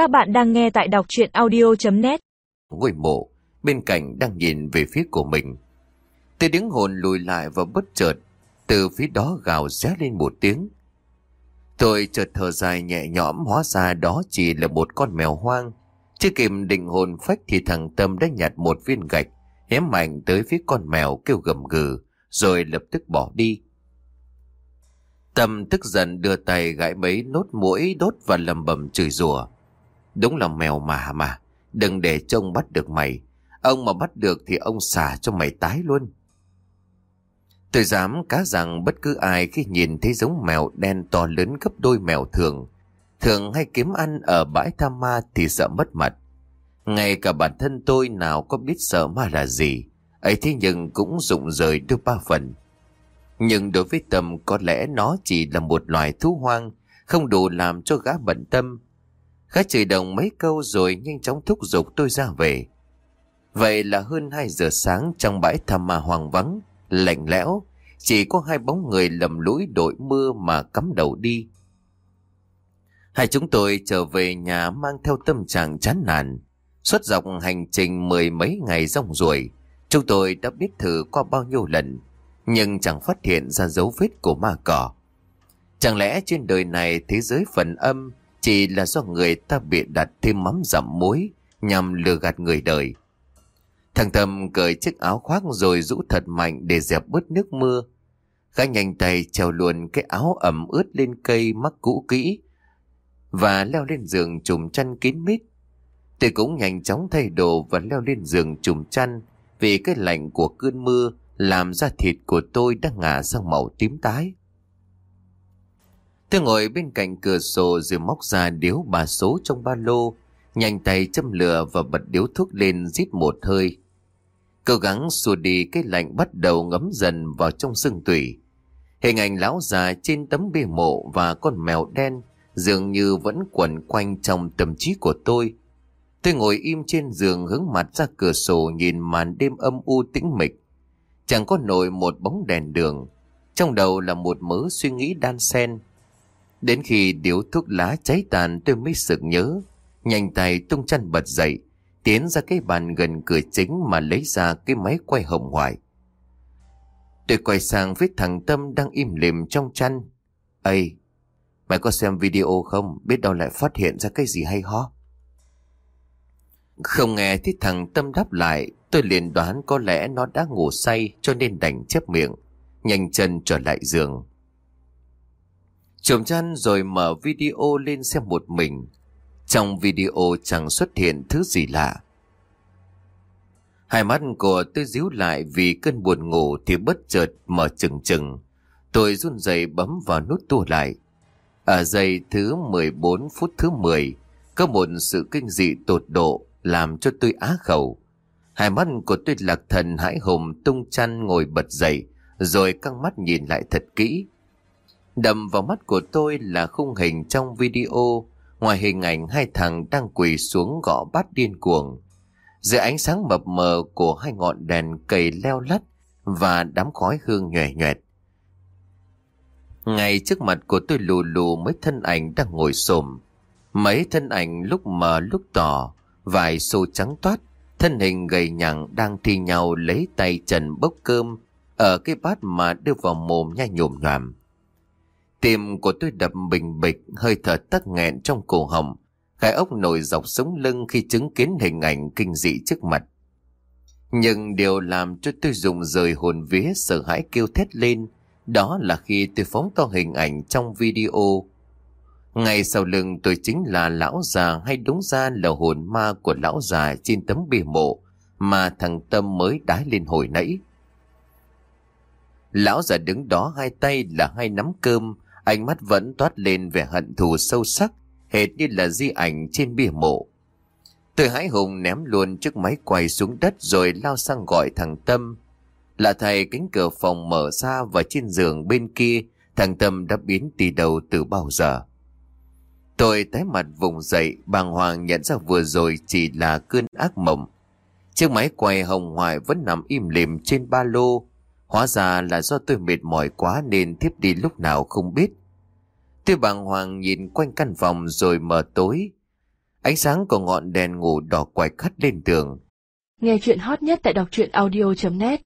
Các bạn đang nghe tại đọc chuyện audio.net Ngôi mộ, bên cạnh đang nhìn về phía của mình. Tôi đứng hồn lùi lại và bất chợt, từ phía đó gào ré lên một tiếng. Tôi chợt thở dài nhẹ nhõm, hóa ra đó chỉ là một con mèo hoang. Chưa kịp định hồn phách thì thằng Tâm đã nhặt một viên gạch, hém mạnh tới phía con mèo kêu gầm gừ, rồi lập tức bỏ đi. Tâm tức giận đưa tay gãi mấy nốt mũi đốt và lầm bầm chửi rủa. Đúng là mèo mà mà, đừng để trông bắt được mày. Ông mà bắt được thì ông xả cho mày tái luôn. Tôi dám cá rằng bất cứ ai khi nhìn thấy giống mèo đen to lớn gấp đôi mèo thường, thường hay kiếm ăn ở bãi tham ma thì sợ mất mặt. Ngay cả bản thân tôi nào có biết sợ ma là gì, ấy thế nhưng cũng rụng rời được ba phần. Nhưng đối với Tâm có lẽ nó chỉ là một loài thú hoang, không đủ làm cho gã bận tâm. Khá chửi đồng mấy câu rồi nhanh chóng thúc giục tôi ra về. Vậy là hơn 2 giờ sáng trong bãi thăm mà hoàng vắng, lạnh lẽo, chỉ có hai bóng người lầm lũi đội mưa mà cắm đầu đi. Hai chúng tôi trở về nhà mang theo tâm trạng chán nản. Suốt dọc hành trình mười mấy ngày rong ruổi, chúng tôi đã biết thử qua bao nhiêu lần, nhưng chẳng phát hiện ra dấu vết của ma cỏ. Chẳng lẽ trên đời này thế giới phần âm chỉ là do người ta bị đặt thêm mắm dặm muối, nhằm lừa gạt người đời. Thằng tâm cởi chiếc áo khoác rồi rũ thật mạnh để dẹp bớt nước mưa. Gã nhanh tay treo luồn cái áo ẩm ướt lên cây mắc cũ kỹ và leo lên giường trùm chăn kín mít. Tôi cũng nhanh chóng thay đồ và leo lên giường trùm chăn vì cái lạnh của cơn mưa làm da thịt của tôi đang ngả sang màu tím tái. Tôi ngồi bên cạnh cửa sổ rồi móc ra điếu bà số trong ba lô, nhanh tay châm lửa và bật điếu thuốc lên rít một hơi. Cố gắng xua đi cái lạnh bắt đầu ngấm dần vào trong xương tủy. Hình ảnh lão già trên tấm bia mộ và con mèo đen dường như vẫn quẩn quanh trong tâm trí của tôi. Tôi ngồi im trên giường hướng mặt ra cửa sổ nhìn màn đêm âm u tĩnh mịch. Chẳng có nổi một bóng đèn đường. Trong đầu là một mớ suy nghĩ đan xen. Đến khi điếu thuốc lá cháy tàn tôi mới sực nhớ. Nhanh tay tung chăn bật dậy. Tiến ra cái bàn gần cửa chính mà lấy ra cái máy quay hồng ngoại. Tôi quay sang với thằng Tâm đang im lìm trong chăn. Ây, mày có xem video không? Biết đâu lại phát hiện ra cái gì hay ho? Không nghe thì thằng Tâm đáp lại, tôi liền đoán có lẽ nó đã ngủ say cho nên đành chép miệng, nhanh chân trở lại giường. Chồm chăn rồi mở video lên xem một mình. Trong video chẳng xuất hiện thứ gì lạ. Hai mắt của tôi díu lại vì cơn buồn ngủ thì bất chợt mở chừng chừng. Tôi run rẩy bấm vào nút tua lại. Ở giây thứ 14 phút thứ 10, có một sự kinh dị tột độ làm cho tôi á khẩu. Hai mắt của tôi lạc thần hãi hùng tung chăn ngồi bật dậy, rồi căng mắt nhìn lại thật kỹ. Đầm vào mắt của tôi là khung hình trong video, ngoài hình ảnh hai thằng đang quỳ xuống gõ bát điên cuồng. Dưới ánh sáng mập mờ của hai ngọn đèn cầy leo lắt và đám khói hương nhòe nhòe. Ngay trước mặt của tôi lù lù mấy thân ảnh đang ngồi xổm Mấy thân ảnh lúc mờ lúc tỏ, vài xô trắng toát, thân hình gầy nhẳng đang thi nhau lấy tay trần bốc cơm ở cái bát mà đưa vào mồm nhai nhồm nhòm. Tim của tôi đập bình bịch, hơi thở tắc nghẹn trong cổ họng, gai ốc nổi dọc sống lưng khi chứng kiến hình ảnh kinh dị trước mặt. Nhưng điều làm cho tôi dùng rời hồn vía sợ hãi kêu thét lên, đó là khi tôi phóng to hình ảnh trong video. Ngay sau lưng tôi chính là lão già hay đúng ra là hồn ma của lão già trên tấm bia mộ mà thằng Tâm mới đái lên hồi nãy. Lão già đứng đó hai tay là hai nắm cơm, ánh mắt vẫn toát lên vẻ hận thù sâu sắc, hệt như là di ảnh trên bia mộ. Tôi hãi hùng ném luôn chiếc máy quay xuống đất rồi lao sang gọi thằng Tâm. Là thầy cánh cửa phòng mở ra và trên giường bên kia thằng Tâm đã biến tì đầu từ bao giờ. Tôi tái mặt vùng dậy bàng hoàng nhận ra vừa rồi chỉ là cơn ác mộng. Chiếc máy quay hồng hoài vẫn nằm im lìm trên ba lô. Hóa ra là do tôi mệt mỏi quá nên thiếp đi lúc nào không biết. Tôi bàng hoàng nhìn quanh căn phòng rồi mở tối. Ánh sáng của ngọn đèn ngủ đỏ quạch khắt lên tường. Nghe chuyện hot nhất tại đọc truyện audio.net